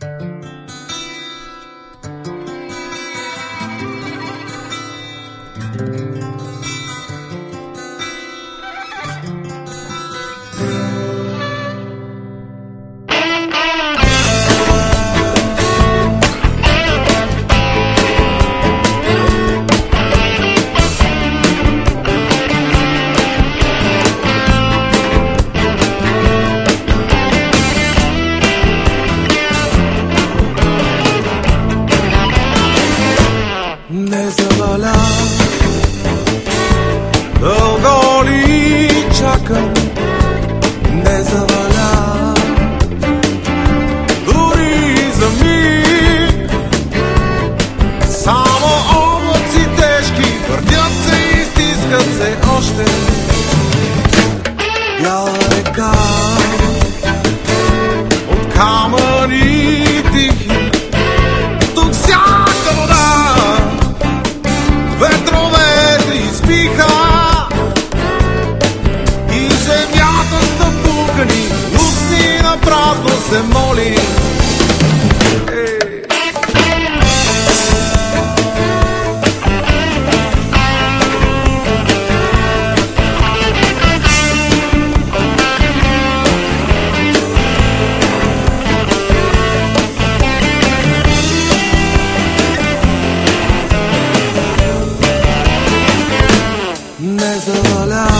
thank you kosten mezzo alla